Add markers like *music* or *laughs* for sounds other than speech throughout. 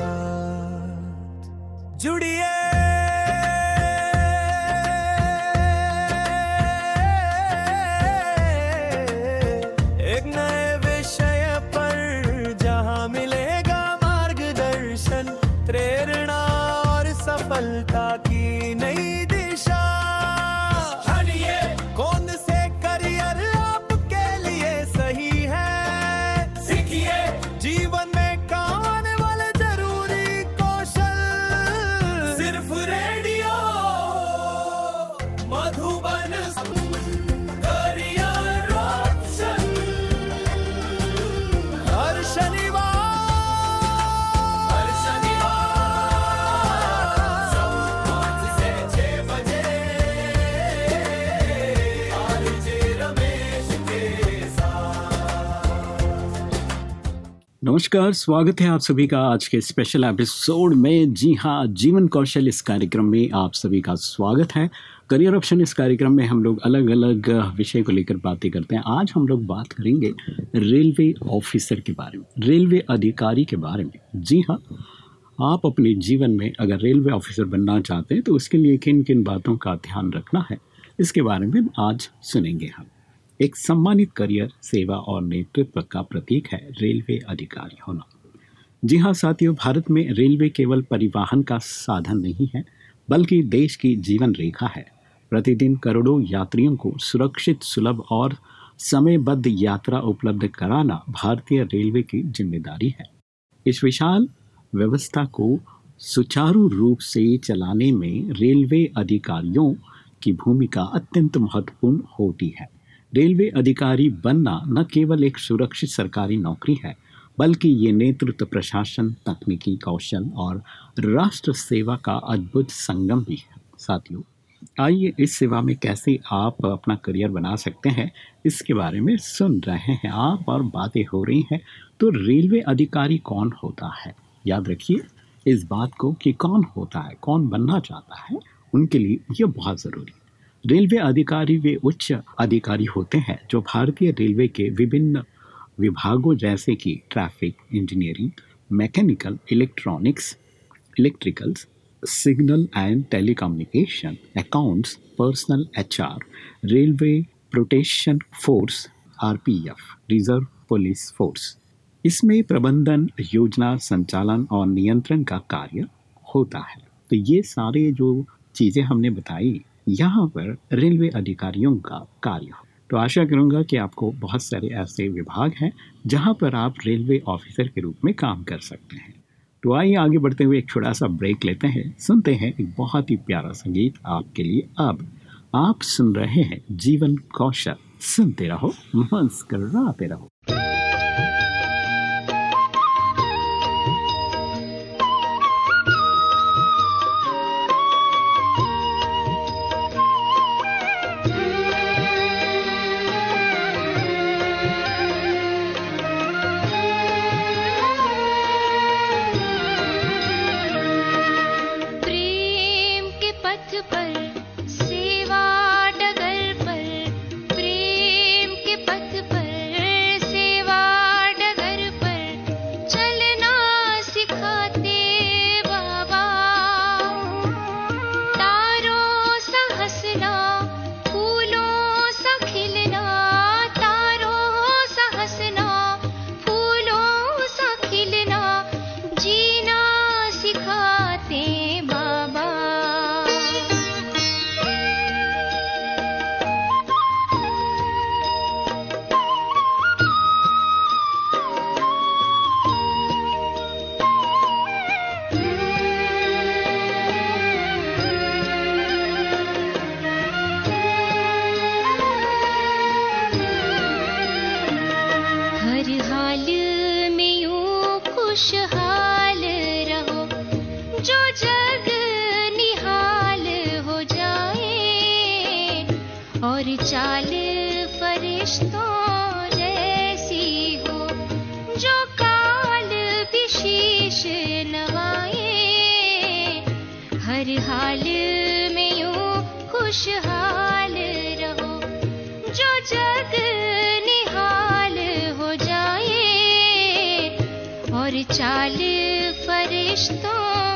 RJ Ramesh के साथ नमस्कार, स्वागत है आप सभी का आज के स्पेशल एपिसोड में। जी हाँ जीवन कौशल इस कार्यक्रम में आप सभी का स्वागत है। करियर ऑप्शन इस कार्यक्रम में हम लोग अलग अलग विषय को लेकर बातें करते हैं। आज हम लोग बात करेंगे रेलवे ऑफिसर के बारे में, रेलवे अधिकारी के बारे में। जी हाँ आप अपने जीवन में अगर रेलवे ऑफिसर बनना चाहते हैं तो उसके लिए किन किन बातों का ध्यान रखना है, इसके बारे में आज सुनेंगे हम। एक सम्मानित करियर, सेवा और नेतृत्व का प्रतीक है रेलवे अधिकारी होना। जी हाँ साथियों, भारत में रेलवे केवल परिवहन का साधन नहीं है, बल्कि देश की जीवन रेखा है। प्रतिदिन करोड़ों यात्रियों को सुरक्षित, सुलभ और समयबद्ध यात्रा उपलब्ध कराना भारतीय रेलवे की ज़िम्मेदारी है। इस विशाल व्यवस्था को सुचारू रूप से चलाने में रेलवे अधिकारियों की भूमिका अत्यंत महत्वपूर्ण होती है। रेलवे अधिकारी बनना न केवल एक सुरक्षित सरकारी नौकरी है, बल्कि ये नेतृत्व प्रशासन, तकनीकी कौशल और राष्ट्र सेवा का अद्भुत संगम भी है। साथियों, आइए इस सेवा में कैसे आप अपना करियर बना सकते हैं, इसके बारे में सुन रहे हैं। आप और बातें हो रही हैं तो रेलवे अधिकारी कौन होता है? याद रखिए, इस बात को कि कौन होता है, कौन बनना चाहता है, उनके लिए ये बहुत ज़रूरी है। रेलवे अधिकारी वे उच्च अधिकारी होते हैं, जो भारतीय रेलवे के विभिन्न विभागों जैसे कि traffic, engineering, mechanical, electronics, electricals, signal and telecommunication, accounts, personal HR, railway protection force, RPF, reserve police force. इसमें प्रबंधन, योजना संचालन और नियंत्रण का कार्य होता है। तो ये सारे जो चीज़ें हमने बताई यहाँ पर रेलवे अधिकारियों का कार्य हो। तो आशा करूँगा कि आपको बहुत सारे ऐसे विभाग हैं, जहाँ पर आप रेलवे ऑफिसर के रूप में काम कर सकते हैं। तो आइए आगे बढ़ते हुए एक छोटा सा ब्रेक लेते हैं। सुनते हैं एक बहुत ही प्यारा संगीत आपके लिए। अब आप सुन रहे हैं जीवन कौशल। सुनते रहो मुस्कराते रहो। पर खुशहाल रहो। जो जग निहाल हो जाए और चाल फरिश्तों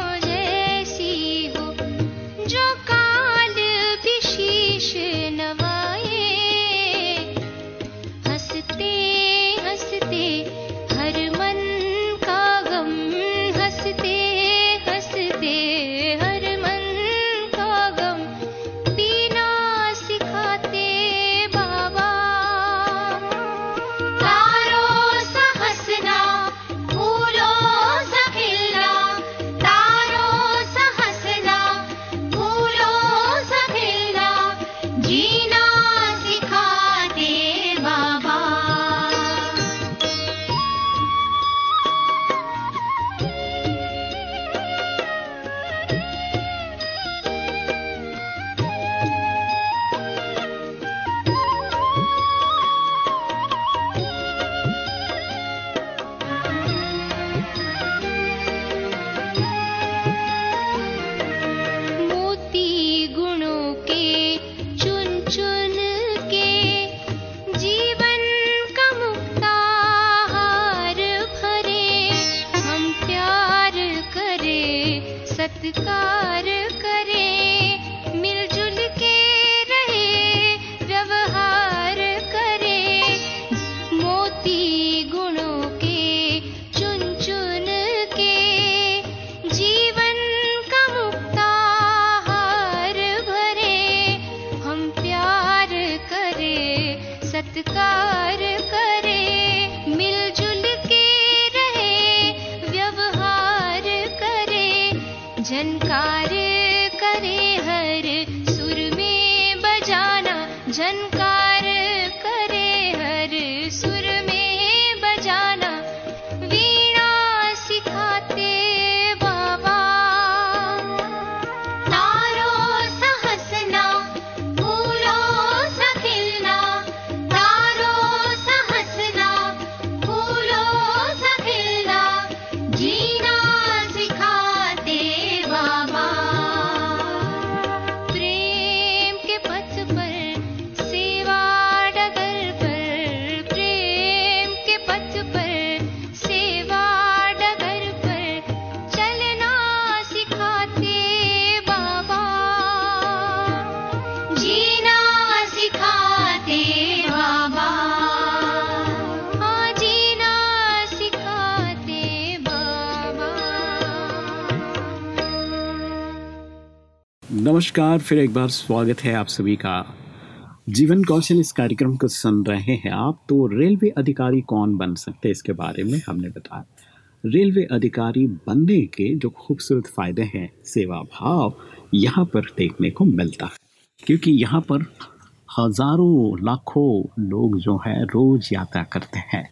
नमस्कार, फिर एक बार स्वागत है आप सभी का। जीवन कौशल इस कार्यक्रम को सुन रहे हैं आप तो रेलवे अधिकारी कौन बन सकते हैं, इसके बारे में हमने बताया। रेलवे अधिकारी बनने के जो खूबसूरत फ़ायदे हैं, सेवा भाव, यहाँ पर देखने को मिलता है। क्योंकि यहाँ पर हज़ारों, लाखों लोग जो है, रोज यात्रा करते हैं।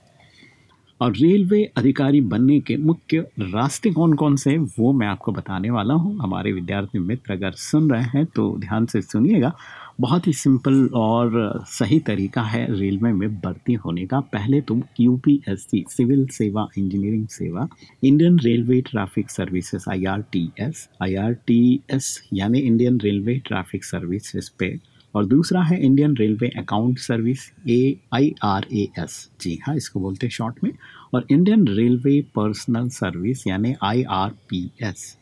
और रेलवे अधिकारी बनने के मुख्य रास्ते कौन कौन से हैं, वो मैं आपको बताने वाला हूँ। हमारे विद्यार्थी मित्र अगर सुन रहे हैं तो ध्यान से सुनिएगा। बहुत ही सिंपल और सही तरीका है रेलवे में भर्ती होने का। पहले तुम यूपीएससी सिविल सेवा, इंजीनियरिंग सेवा, Indian railway traffic services IRTS IRTS यानी इंडियन रेलवे ट्रैफ़िक सर्विसेज़ पे और दूसरा है Indian railway account service A I R A S जी हाँ इसको बोलते हैं शॉर्ट में। और इंडियन रेलवे पर्सनल सर्विस यानी आई आर पी एस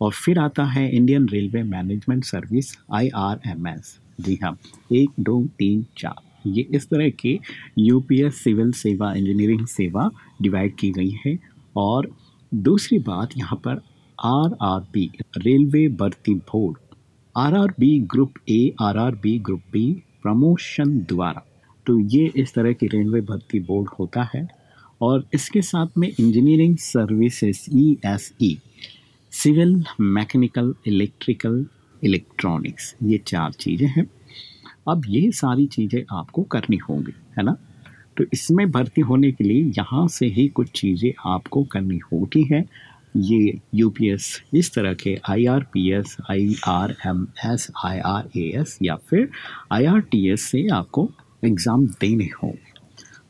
और फिर आता है Indian railway management service I R M S जी हाँ एक, दो, तीन, चार। ये इस तरह के यूपीएस सिविल सेवा इंजीनियरिंग सेवा डिवाइड की गई है। और दूसरी बात यहाँ पर आर आर पी रेलवे भर्ती board R R B group A R R B group B promotion द्वारा। तो ये इस तरह की रेलवे भर्ती बोर्ड होता है और इसके साथ में engineering services E S E civil mechanical electrical electronics ये चार चीज़ें हैं। अब ये सारी चीज़ें आपको करनी होंगी, है ना? तो इसमें भर्ती होने के लिए यहाँ से ही कुछ चीज़ें आपको करनी होती हैं। ये यूपीएस इस तरह के I R P S I R M S I R A S या फिर आई आर टी एस से आपको एग्ज़ाम देने होंगे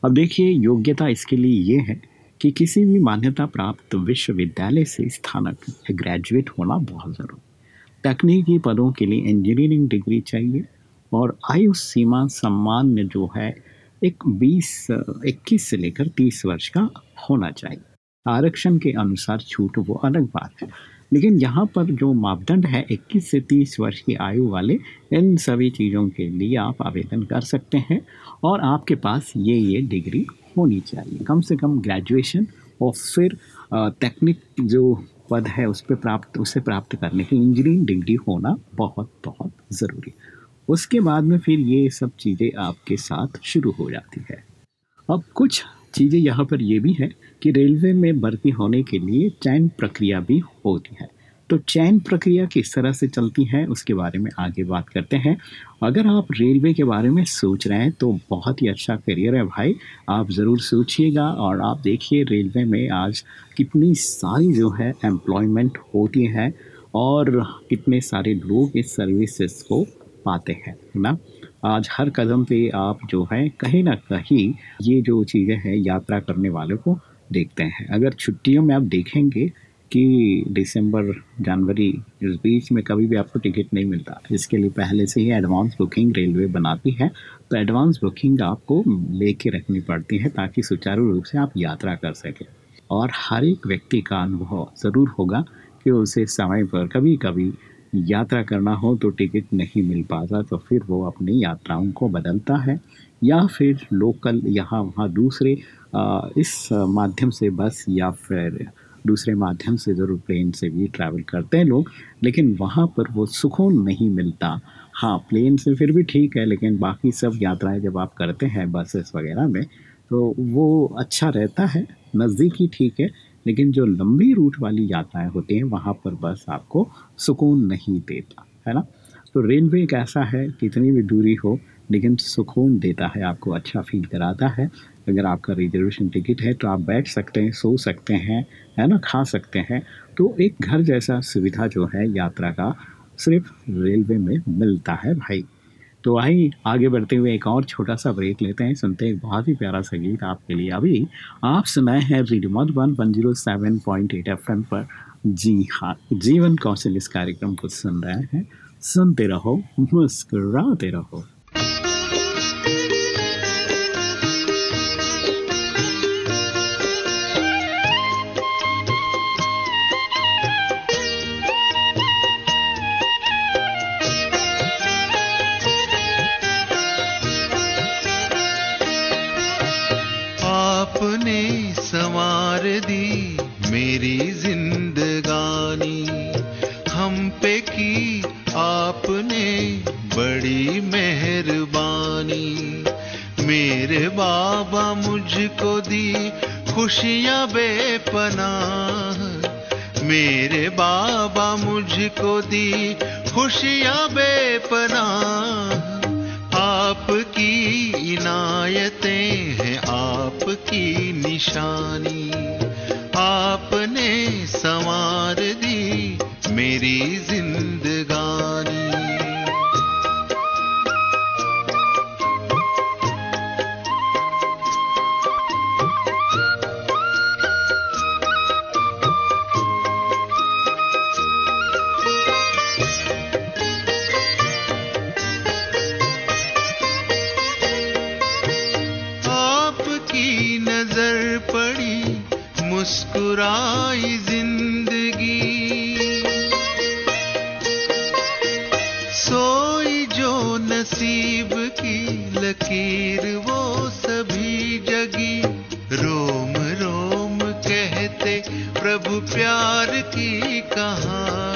अब देखिए, योग्यता इसके लिए ये है कि किसी भी मान्यता प्राप्त विश्वविद्यालय से स्थानक ग्रेजुएट होना बहुत ज़रूरी तकनीकी पदों के लिए इंजीनियरिंग डिग्री चाहिए और आयु सीमा सम्मान जो है, एक 20 21 से लेकर 30 वर्ष का होना चाहिए। आरक्षण के अनुसार छूट वो अलग बात है। लेकिन यहाँ पर जो मापदंड है 21 से 30 वर्ष की आयु वाले, इन सभी चीज़ों के लिए आप आवेदन कर सकते हैं और आपके पास ये ये डिग्री होनी चाहिए। कम से कम ग्रेजुएशन और फिर टेक्निक जो पद है, उस पर प्राप्त, उसे प्राप्त करने की इंजीनियरिंग डिग्री होना बहुत बहुत ज़रूरी उसके बाद में फिर ये सब चीज़ें आपके साथ शुरू हो जाती है। अब कुछ चीज़ें यहाँ पर ये भी है कि रेलवे में भर्ती होने के लिए चयन प्रक्रिया भी होती है। तो चयन प्रक्रिया किस तरह से चलती है, उसके बारे में आगे बात करते हैं। अगर आप रेलवे के बारे में सोच रहे हैं तो बहुत ही अच्छा करियर है भाई। आप ज़रूर सोचिएगा और आप देखिए रेलवे में आज कितनी सारी जो है एम्प्लॉयमेंट होती है और कितने सारे लोग इस सर्विसेज़ को पाते हैं ना? आज हर कदम पे आप जो है, कहीं ना कहीं ये जो चीज़ें हैं, यात्रा करने वालों को देखते हैं। अगर छुट्टियों में आप देखेंगे कि दिसंबर, जनवरी इस बीच में कभी भी आपको टिकट नहीं मिलता, इसके लिए पहले से ही एडवांस बुकिंग रेलवे बनाती है तो एडवांस बुकिंग आपको लेके रखनी पड़ती है ताकि सुचारू रूप से आप यात्रा कर सकें। और हर एक व्यक्ति का अनुभव ज़रूर होगा कि उसे समय पर कभी कभी यात्रा करना हो तो टिकट नहीं मिल पाता तो फिर वो अपनी यात्राओं को बदलता है। या फिर लोकल यहाँ वहाँ दूसरे इस माध्यम से बस या फिर दूसरे माध्यम से ज़रूर प्लेन से भी ट्रैवल करते हैं लोग, लेकिन वहाँ पर वो सुकून नहीं मिलता। हाँ प्लेन से फिर भी ठीक है, लेकिन बाकी सब यात्राएँ जब आप करते हैं, बसेस वगैरह में तो वो अच्छा रहता है, नज़दीक ही ठीक है। लेकिन जो लंबी रूट वाली यात्राएँ होती हैं, वहाँ पर बस आपको सुकून नहीं देता, है ना? तो रेलवे एक ऐसा है कितनी भी दूरी हो, लेकिन सुकून देता है, आपको अच्छा फील कराता है। अगर आपका रिजर्वेशन टिकट है तो आप बैठ सकते हैं, सो सकते हैं, है ना? खा सकते हैं। तो एक घर जैसा सुविधा जो है यात्रा का, सिर्फ़ रेलवे में मिलता है भाई। तो आइए आगे बढ़ते हुए एक और छोटा सा ब्रेक लेते हैं। सुनते हैं एक बहुत ही प्यारा सा गीत आपके लिए। अभी आप सुनाए हैं radio Madhuban one zero seven point eight F M पर। जी हाँ जीवन कौशल इस कार्यक्रम को सुन रहे हैं। सुनते रहो, मुस्कुराते रहो। नसीब की लकीर वो सभी जगी। रोम रोम कहते प्रभु प्यार की कहानी।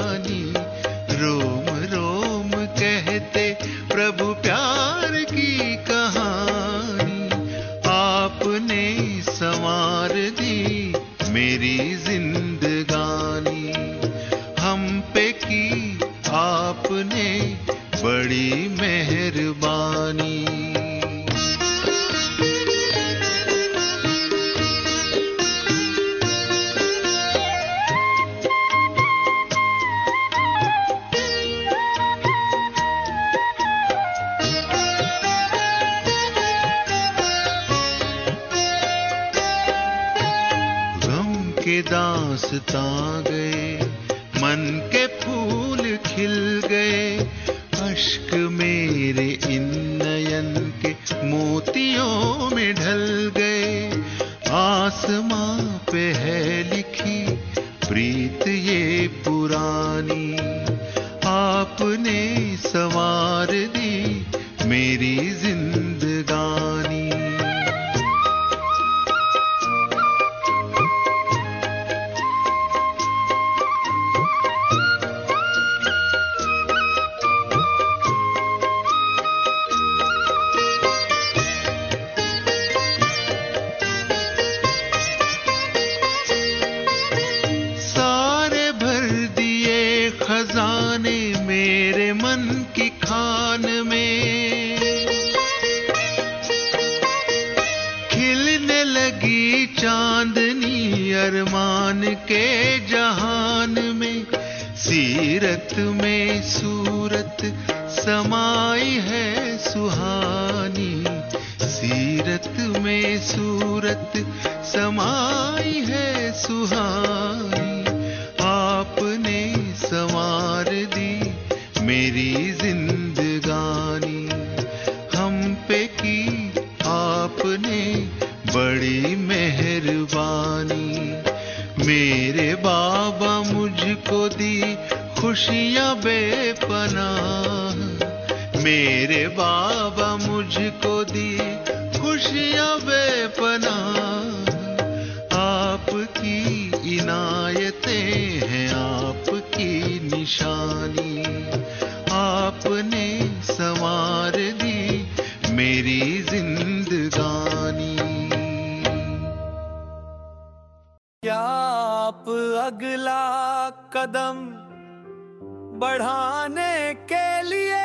मुझको दी खुशियाँ बेपनाह आपकी इनायतें हैं, आपकी निशानी। आपने संवार दी मेरी जिंदगानी। क्या आप अगला कदम बढ़ाने के लिए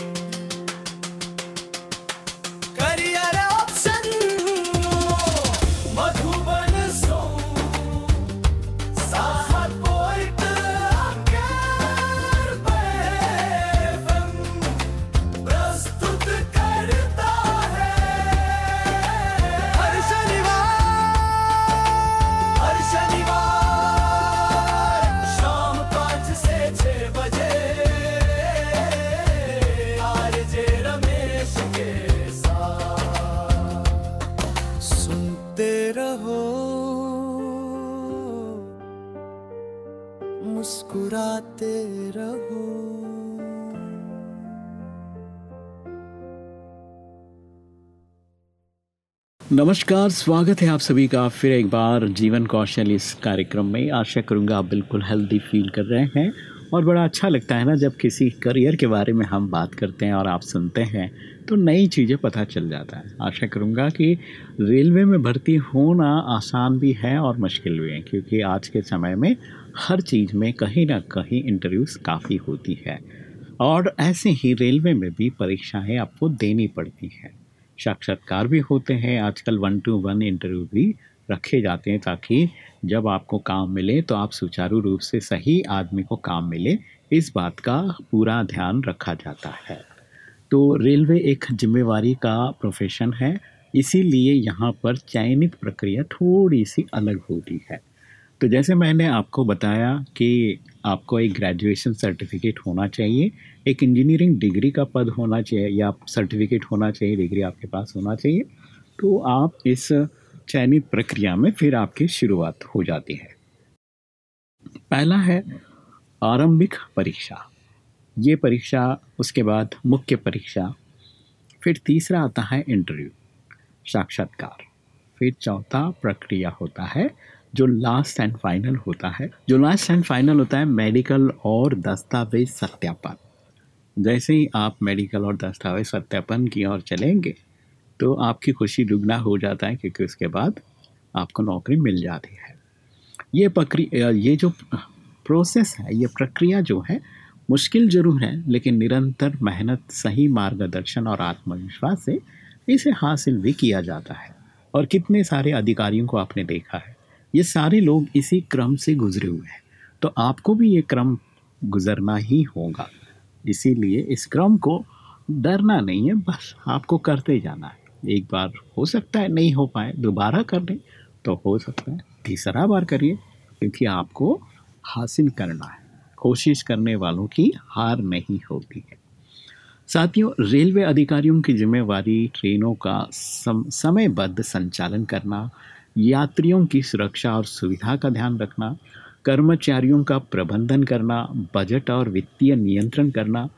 नमस्कार, स्वागत है आप सभी का फिर एक बार जीवन कौशल इस कार्यक्रम में। आशा करूँगा आप बिल्कुल हेल्दी फील कर रहे हैं और बड़ा अच्छा लगता है ना जब किसी करियर के बारे में हम बात करते हैं और आप सुनते हैं तो नई चीज़ें पता चल जाता है। आशा करूँगा कि रेलवे में भर्ती होना आसान भी है और मुश्किल भी है, क्योंकि आज के समय में हर चीज़ में कहीं ना कहीं इंटरव्यूज़ काफ़ी होती है। और ऐसे ही रेलवे में भी परीक्षाएँ आपको देनी पड़ती हैं। साक्षात्कार भी होते हैं। आजकल वन टू वन इंटरव्यू भी रखे जाते हैं ताकि जब आपको काम मिले तो आप सुचारू रूप से सही आदमी को काम मिले। इस बात का पूरा ध्यान रखा जाता है। तो रेलवे एक जिम्मेवारी का प्रोफेशन है। इसीलिए यहाँ पर चयनित प्रक्रिया थोड़ी सी अलग होती है। तो जैसे मैंने आपको बताया कि आपको एक ग्रेजुएशन सर्टिफिकेट होना चाहिए, एक इंजीनियरिंग डिग्री का पद होना चाहिए, या सर्टिफिकेट होना चाहिए डिग्री आपके पास होना चाहिए तो आप इस चयनित प्रक्रिया में फिर आपकी शुरुआत हो जाती है। पहला है आरंभिक परीक्षा। ये परीक्षा, उसके बाद मुख्य परीक्षा, फिर तीसरा आता है इंटरव्यू साक्षात्कार, फिर चौथा प्रक्रिया होता है जो लास्ट एंड फाइनल होता है, जो लास्ट एंड फाइनल होता है मेडिकल और दस्तावेज़ सत्यापन। जैसे ही आप मेडिकल और दस्तावेज़ सत्यापन की ओर चलेंगे तो आपकी खुशी दुगना हो जाता है क्योंकि उसके बाद आपको नौकरी मिल जाती है। ये प्रक्रिया ये जो प्रोसेस है, ये प्रक्रिया जो है, मुश्किल ज़रूर है, लेकिन निरंतर मेहनत, सही मार्गदर्शन और आत्मविश्वास से इसे हासिल भी किया जाता है। और कितने सारे अधिकारियों को आपने देखा है? ये सारे लोग इसी क्रम से गुजरे हुए हैं। तो आपको भी ये क्रम गुजरना ही होगा। इसीलिए इस क्रम को डरना नहीं है बस आपको करते जाना है। एक बार हो सकता है नहीं हो पाए दोबारा कर लें तो हो सकता है। तीसरा बार करिए क्योंकि आपको हासिल करना है। कोशिश करने वालों की हार नहीं होती है। साथियों रेलवे अधिकारियों की जिम्मेवारी ट्रेनों का सम, समयबद्ध संचालन करना यात्रियों की सुरक्षा और सुविधा का ध्यान रखना, कर्मचारियों का प्रबंधन करना, बजट और वित्तीय नियंत्रण करना,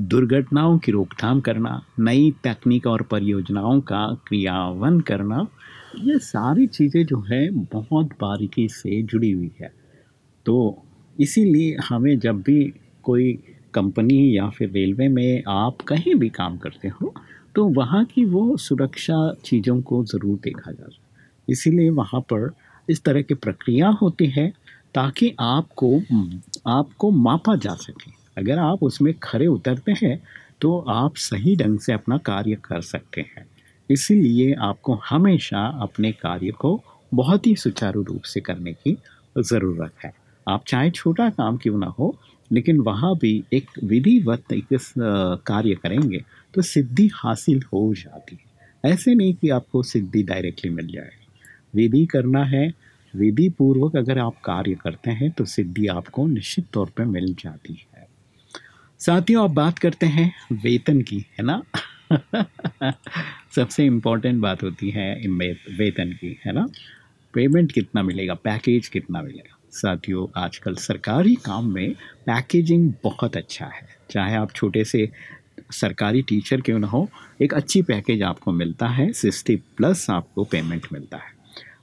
दुर्घटनाओं की रोकथाम करना, नई तकनीक और परियोजनाओं का क्रियान्वयन करना, ये सारी चीज़ें जो है बहुत बारीकी से जुड़ी हुई है। तो इसीलिए हमें जब भी कोई कंपनी या फिर रेलवे में आप कहीं भी काम करते हो तो वहाँ की वो सुरक्षा चीज़ों को ज़रूर देखा जा जाए इसीलिए वहाँ पर इस तरह की प्रक्रिया होती है ताकि आपको आपको मापा जा सके। अगर आप उसमें खड़े उतरते हैं तो आप सही ढंग से अपना कार्य कर सकते हैं। इसीलिए आपको हमेशा अपने कार्य को बहुत ही सुचारू रूप से करने की ज़रूरत है। आप चाहे छोटा काम क्यों ना हो, लेकिन वहाँ भी एक विधिवत एक कार्य करेंगे तो सिद्धि हासिल हो जाती है। ऐसे नहीं कि आपको सिद्धि डायरेक्टली मिल जाए। विधि करना है विधि पूर्वक अगर आप कार्य करते हैं तो सिद्धि आपको निश्चित तौर पर मिल जाती है। साथियों आप बात करते हैं वेतन की, है ना? *laughs* सबसे इम्पोर्टेंट बात होती है वेतन की, है ना? पेमेंट कितना मिलेगा? पैकेज कितना मिलेगा? साथियों, आजकल सरकारी काम में पैकेजिंग बहुत अच्छा है। चाहे आप छोटे से सरकारी टीचर क्यों ना हो, एक अच्छी पैकेज आपको मिलता है सिक्सटी प्लस आपको पेमेंट मिलता है।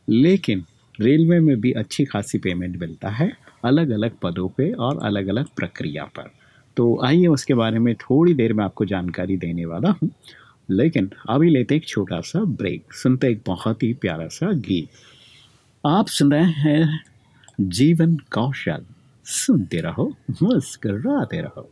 लेकिन रेलवे में भी अच्छी खासी पेमेंट मिलता है अलग अलग पदों पे और अलग अलग प्रक्रिया पर। तो आइए उसके बारे में थोड़ी देर में आपको जानकारी देने वाला हूँ। लेकिन अभी लेते एक छोटा सा ब्रेक सुनते एक बहुत ही प्यारा सा गीत। आप सुन रहे हैं जीवन कौशल। सुनते रहो, मुस्कराते रहो।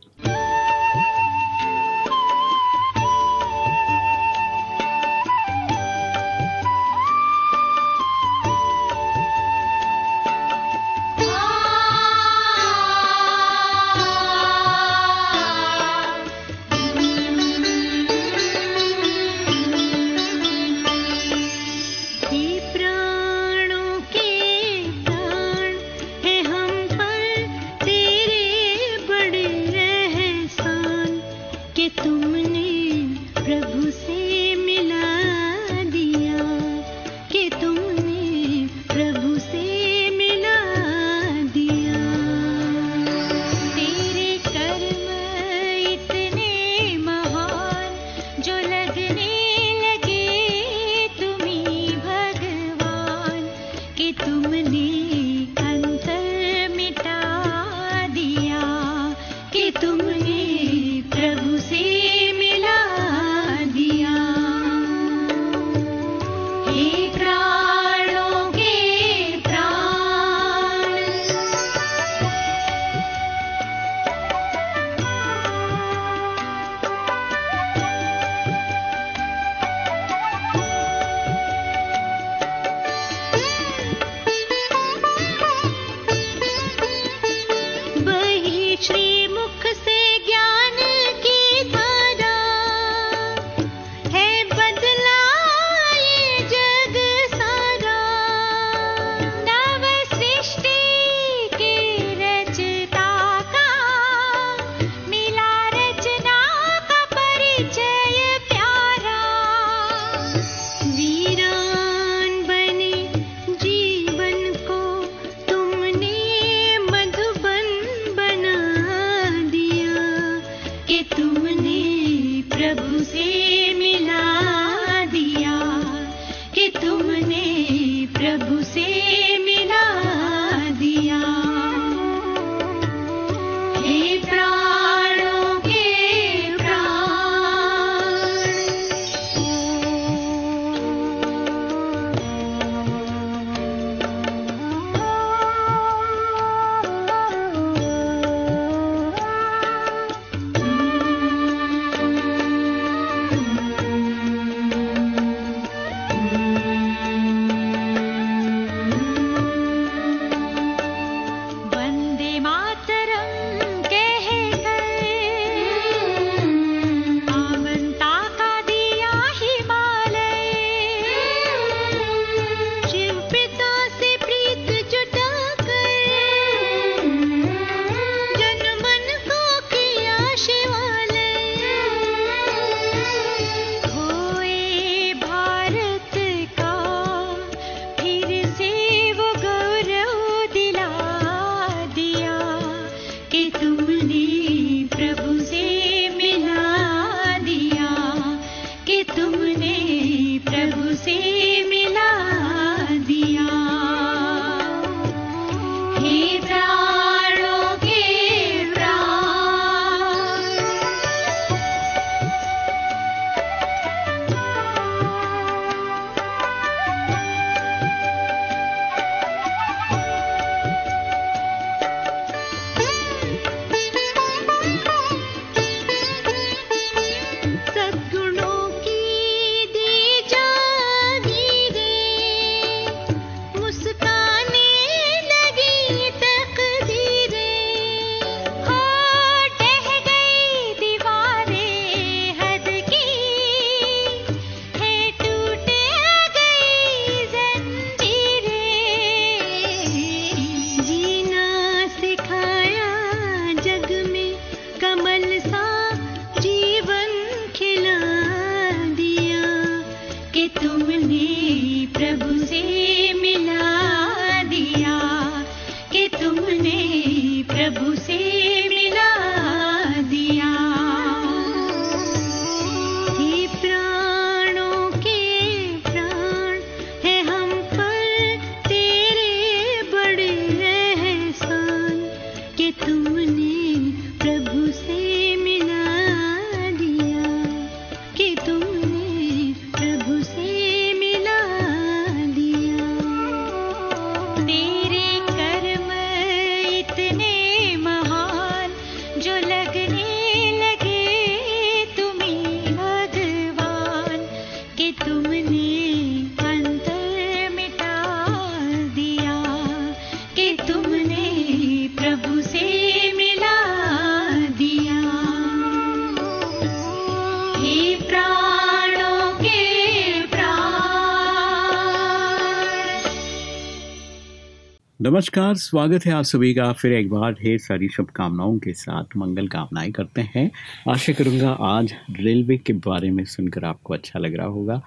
नमस्कार, स्वागत है आप सभी का फिर एक बार ढेर सारी शुभकामनाओं के साथ। मंगल कामनाएँ करते हैं। आशा करूँगा आज रेलवे के बारे में सुनकर आपको अच्छा लग रहा होगा।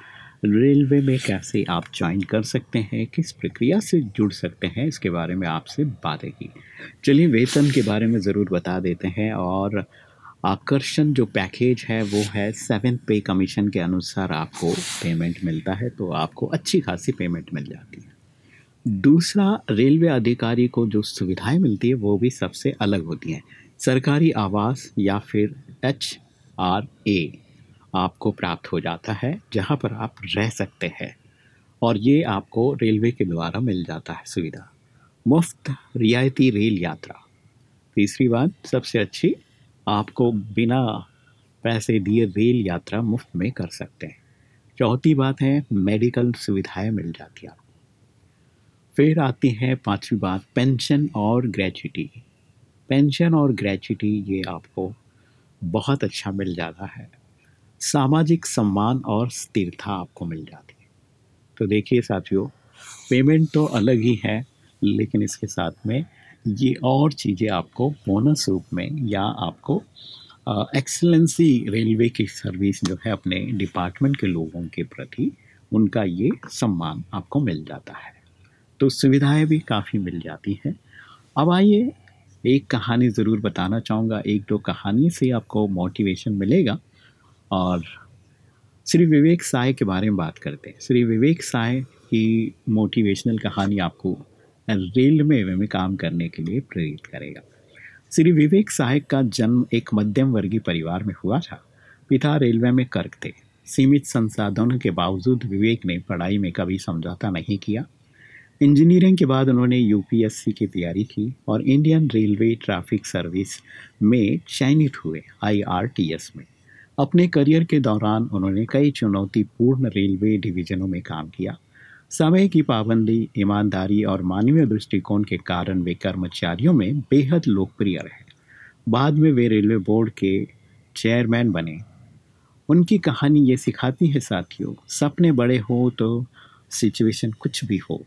रेलवे में कैसे आप ज्वाइन कर सकते हैं, किस प्रक्रिया से जुड़ सकते हैं, इसके बारे में आपसे बातें की। चलिए, वेतन के बारे में ज़रूर बता देते हैं और आकर्षण जो पैकेज है वो है सेवन पे कमीशन के अनुसार आपको पेमेंट मिलता है तो आपको अच्छी खासी पेमेंट मिल जाती है। दूसरा रेलवे अधिकारी को जो सुविधाएँ मिलती है, वो भी सबसे अलग होती हैं। सरकारी आवास या फिर एच आर ए आपको प्राप्त हो जाता है, जहाँ पर आप रह सकते हैं। और ये आपको रेलवे के द्वारा मिल जाता है सुविधा। मुफ़्त रियायती रेल यात्रा। तीसरी बात, सबसे अच्छी, आपको बिना पैसे दिए रेल यात्रा मुफ़्त में कर सकते हैं। चौथी बात है, मेडिकल सुविधाएँ मिल जाती हैं फिर आती है पांचवी बात पेंशन और ग्रेचुटी पेंशन और ग्रेचुटी ये आपको बहुत अच्छा मिल जाता है। सामाजिक सम्मान और स्थिरता आपको मिल जाती है। तो देखिए साथियों पेमेंट तो अलग ही है, लेकिन इसके साथ में ये और चीज़ें आपको बोनस रूप में या आपको एक्सलेंसी रेलवे की सर्विस जो है अपने डिपार्टमेंट के लोगों के प्रति उनका ये सम्मान आपको मिल जाता है। तो सुविधाएँ भी काफ़ी मिल जाती हैं। अब आइए एक कहानी ज़रूर बताना चाहूँगा। एक दो कहानी से आपको मोटिवेशन मिलेगा। और श्री विवेक साय के बारे में बात करते हैं। श्री विवेक साय की मोटिवेशनल कहानी आपको रेलवे में काम करने के लिए प्रेरित करेगा। श्री विवेक साय का जन्म एक मध्यम वर्गीय परिवार में हुआ था। पिता रेलवे में कर्क थे। सीमित संसाधनों के बावजूद विवेक ने पढ़ाई में कभी समझौता नहीं किया। इंजीनियरिंग के बाद उन्होंने यूपीएससी की तैयारी की और इंडियन रेलवे ट्रैफ़िक सर्विस में चयनित हुए आईआरटीएस में। अपने करियर के दौरान उन्होंने कई चुनौतीपूर्ण रेलवे डिवीजनों में काम किया। समय की पाबंदी, ईमानदारी और मानवीय दृष्टिकोण के कारण वे कर्मचारियों में बेहद लोकप्रिय रहे। बाद में वे रेलवे बोर्ड के चेयरमैन बने। उनकी कहानी ये सिखाती है साथियों, सपने बड़े हो तो सिचुएशन कुछ भी हो।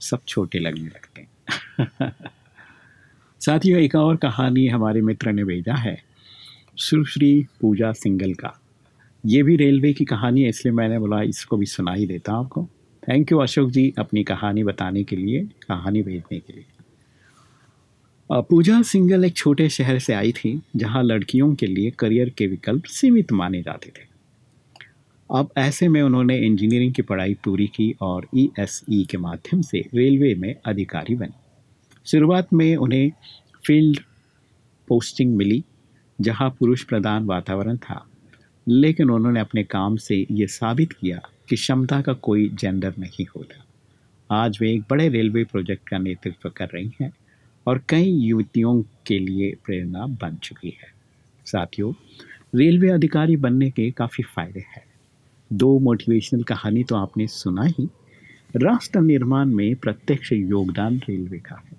सब छोटे लगने लगते हैं। *laughs* साथियों, एक और कहानी हमारे मित्र ने भेजा है, सुश्री पूजा सिंगल का। ये भी रेलवे की कहानी है, इसलिए मैंने बोला, इसको भी सुना ही देता हूँ आपको। थैंक यू अशोक जी, अपनी कहानी बताने के लिए, कहानी भेजने के लिए। पूजा सिंगल एक छोटे शहर से आई थी, जहाँ लड़कियों के लिए करियर के विकल्प सीमित माने जाते थे। अब ऐसे में उन्होंने इंजीनियरिंग की पढ़ाई पूरी की और ईएसई के माध्यम से रेलवे में अधिकारी बने। शुरुआत में उन्हें फ़ील्ड पोस्टिंग मिली, जहाँ पुरुष प्रधान वातावरण था। लेकिन उन्होंने अपने काम से ये साबित किया कि क्षमता का कोई जेंडर नहीं होता। आज वे एक बड़े रेलवे प्रोजेक्ट का नेतृत्व कर रही हैं और कई युवतियों के लिए प्रेरणा बन चुकी है। साथियों रेलवे अधिकारी बनने के काफ़ी फ़ायदे हैं। दो मोटिवेशनल कहानी तो आपने सुना ही। राष्ट्र निर्माण में प्रत्यक्ष योगदान रेलवे का है।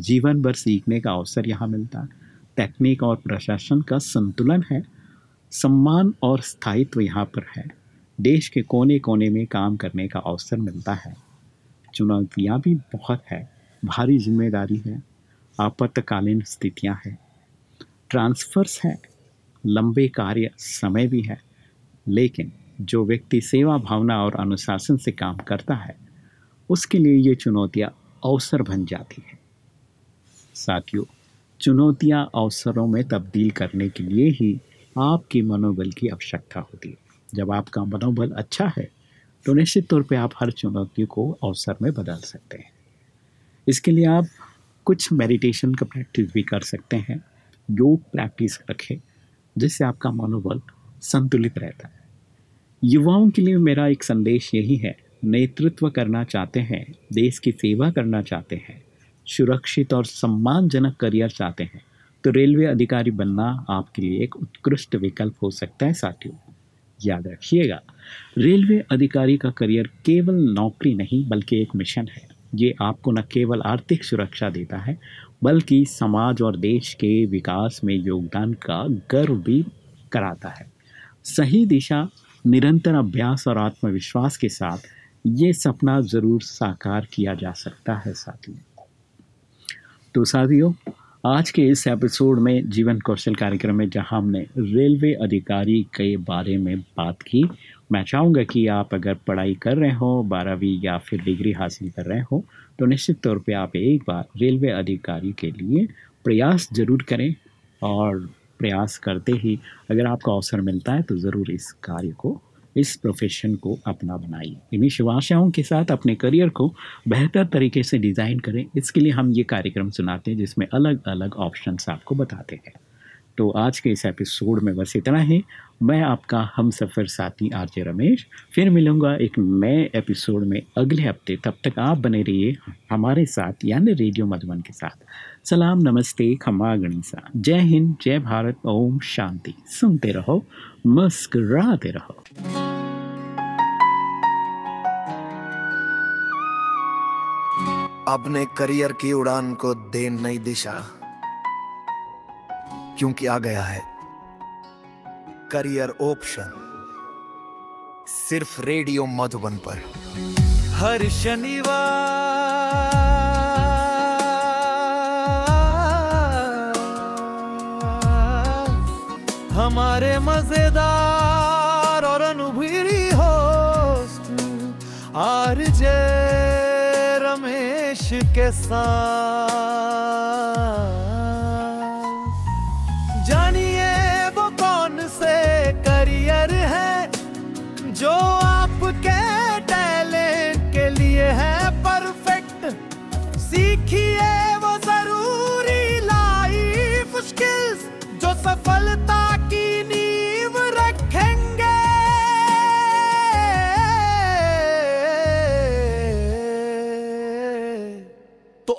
जीवन भर सीखने का अवसर यहाँ मिलता है। टेक्निक और प्रशासन का संतुलन है। सम्मान और स्थायित्व यहाँ पर है। देश के कोने कोने में काम करने का अवसर मिलता है। चुनौतियाँ भी बहुत है। भारी ज़िम्मेदारी है। आपातकालीन स्थितियाँ हैं। ट्रांसफर्स है। लंबे कार्य समय भी है। लेकिन जो व्यक्ति सेवा भावना और अनुशासन से काम करता है, उसके लिए ये चुनौतियाँ अवसर बन जाती हैं। साथियों, चुनौतियाँ अवसरों में तब्दील करने के लिए ही आपके मनोबल की आवश्यकता होती है। जब आपका मनोबल अच्छा है तो निश्चित तौर पे आप हर चुनौती को अवसर में बदल सकते हैं। इसके लिए आप कुछ मेडिटेशन का प्रैक्टिस भी कर सकते हैं। योग प्रैक्टिस रखें, जिससे आपका मनोबल संतुलित रहता है। युवाओं के लिए मेरा एक संदेश यही है, नेतृत्व करना चाहते हैं, देश की सेवा करना चाहते हैं, सुरक्षित और सम्मानजनक करियर चाहते हैं तो रेलवे अधिकारी बनना आपके लिए एक उत्कृष्ट विकल्प हो सकता है साथियों। याद रखिएगा, रेलवे अधिकारी का करियर केवल नौकरी नहीं, बल्कि एक मिशन है। ये आपको न केवल आर्थिक सुरक्षा देता है, बल्कि समाज और देश के विकास में योगदान का गर्व भी कराता है। सही दिशा निरंतर अभ्यास और आत्मविश्वास के साथ ये सपना ज़रूर साकार किया जा सकता है साथियों तो साथियों, आज के इस एपिसोड में जीवन कौशल कार्यक्रम में जहाँ हमने रेलवे अधिकारी के बारे में बात की, मैं चाहूँगा कि आप अगर पढ़ाई कर रहे हो, बारहवीं या फिर डिग्री हासिल कर रहे हो तो निश्चित तौर पे आप एक बार रेलवे अधिकारी के लिए प्रयास ज़रूर करें और प्रयास करते ही अगर आपको अवसर मिलता है तो ज़रूर इस कार्य को, इस प्रोफेशन को अपना बनाइए। इन्हीं शुभ के साथ अपने करियर को बेहतर तरीके से डिज़ाइन करें। इसके लिए हम ये कार्यक्रम सुनाते हैं, जिसमें अलग अलग ऑप्शंस आपको बताते हैं। तो आज के इस एपिसोड में बस इतना ही। मैं आपका हम सफ़र साथी आरजे रमेश। फिर मिलूँगा एक नए एपिसोड में अगले हफ़्ते। तब तक आप बने रहिए हमारे साथ, यानी रेडियो मधुबन के साथ। सलाम नमस्ते खमा गणिसा। जय हिंद जय भारत ओम शांति। सुनते रहो मुस्कुराते रहो। अपने करियर की उड़ान को दे नई दिशा क्योंकि आ गया है करियर ऑप्शन। सिर्फ़ रेडियो मधुबन पर। हर शनिवार हमारे मज़ेदार और अनुभवी होस्ट आरजे रमेश के साथ।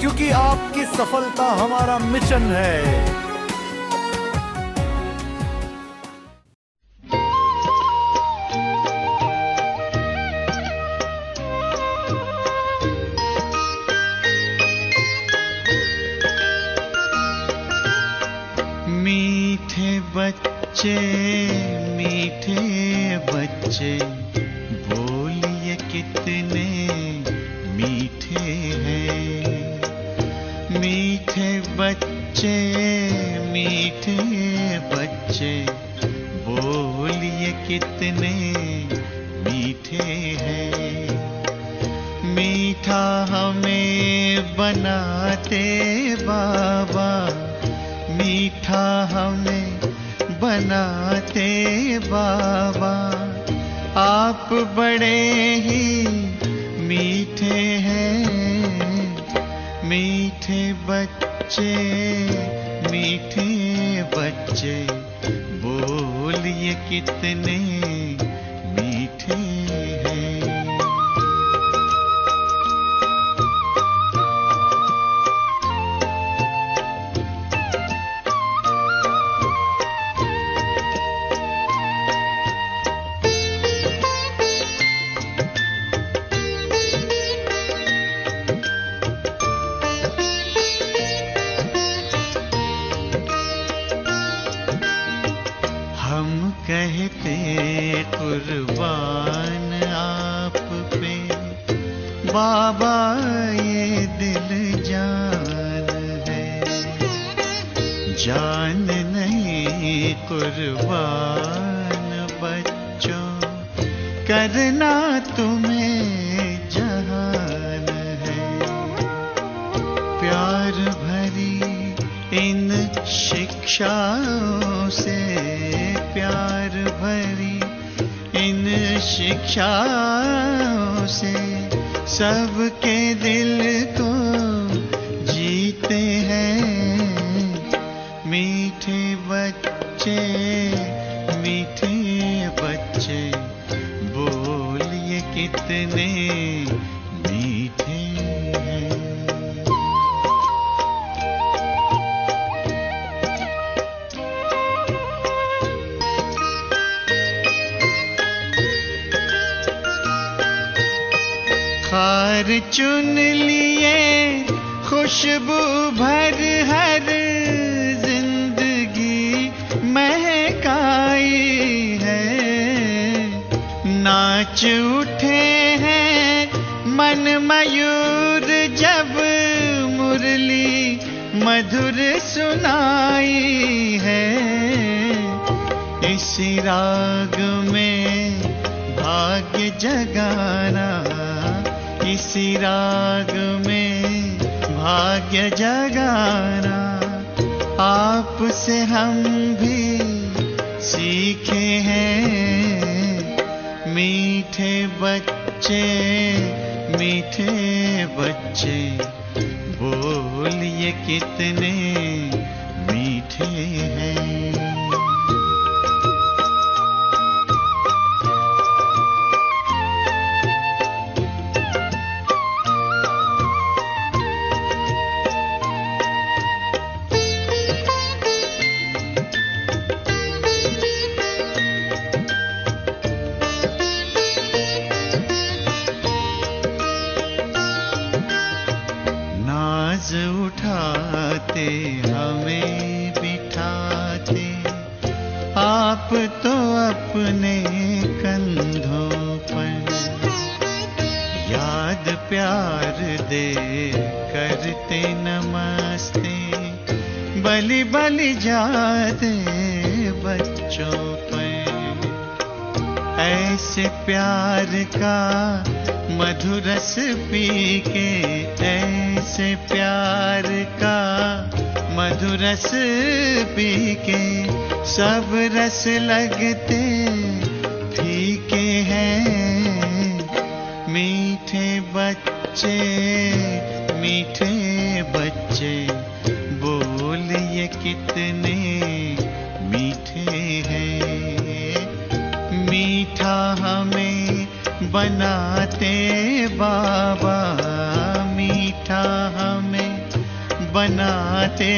क्योंकि आपकी सफलता हमारा मिशन है। मीठे बच्चे मीठे बच्चे बोलिए कितने आप बड़े ही मीठे हैं मीठे बच्चे मीठे बच्चे बोलिए कितने कहते कुर्बान आप पे। बाबा, ये दिल जान है। जान नहीं कुर्बान बच्चों, करना तुम्हें जहान है। प्यार भरी इन शिक्षाओं शिक्षाओं से सबके दिल नाच उठे हैं, मन मयूर जब मुरली मधुर सुनाई है। इसी राग में भाग्य जगाना, इसी राग में भाग्य जगाना, आपसे हम बच्चे मीठे बच्चे बोलिए कितने प्यार दे करते नमस्ते। बलि बलि जाते बच्चों पर ऐसे प्यार का मधुरस पी के, ऐसे प्यार का मधुरस पी के, सब रस लगते बच्चे मीठे बच्चे बोलिए कितने मीठे हैं। मीठा हमें बनाते बाबा मीठा हमें बनाते